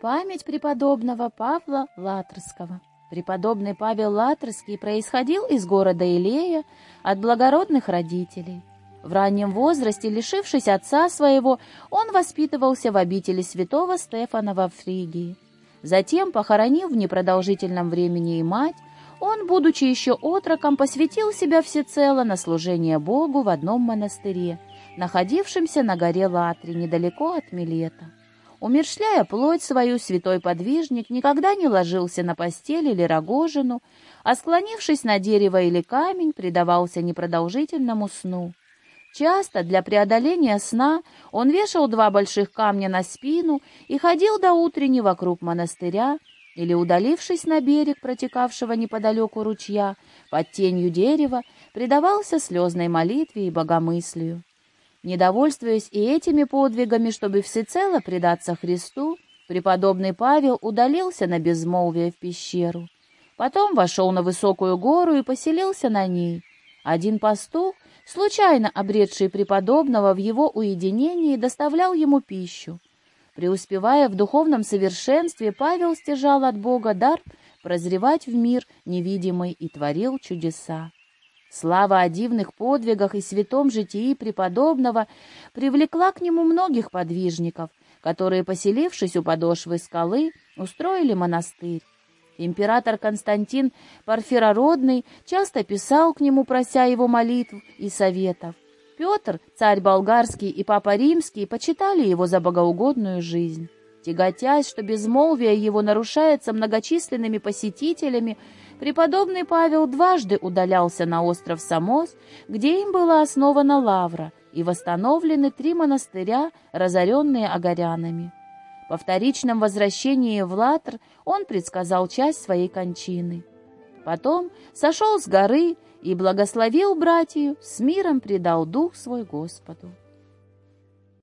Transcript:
Память преподобного Павла Латрского. Преподобный Павел Латрский происходил из города Илея от благородных родителей. В раннем возрасте, лишившись отца своего, он воспитывался в обители святого Стефана во Фригии. Затем, похоронив в непродолжительном времени и мать, он, будучи еще отроком, посвятил себя всецело на служение Богу в одном монастыре, находившемся на горе Латри, недалеко от Милета. Умершляя плоть свою, святой подвижник никогда не ложился на постель или рогожину, а, склонившись на дерево или камень, предавался непродолжительному сну. Часто для преодоления сна он вешал два больших камня на спину и ходил до утренней вокруг монастыря, или, удалившись на берег протекавшего неподалеку ручья, под тенью дерева, предавался слезной молитве и богомыслию. Недовольствуясь и этими подвигами, чтобы всецело предаться Христу, преподобный Павел удалился на безмолвие в пещеру. Потом вошел на высокую гору и поселился на ней. Один пастух, случайно обретший преподобного в его уединении, доставлял ему пищу. Преуспевая в духовном совершенстве, Павел стяжал от Бога дар прозревать в мир невидимый и творил чудеса. Слава о дивных подвигах и святом житии преподобного привлекла к нему многих подвижников, которые, поселившись у подошвы скалы, устроили монастырь. Император Константин Парфирородный часто писал к нему, прося его молитв и советов. Петр, царь болгарский и папа римский почитали его за богоугодную жизнь. Тяготясь, что безмолвие его нарушается многочисленными посетителями, преподобный Павел дважды удалялся на остров Самос, где им была основана лавра и восстановлены три монастыря, разоренные агарянами. По вторичном возвращении в Латр он предсказал часть своей кончины. Потом сошел с горы и благословил братью, с миром предал дух свой Господу.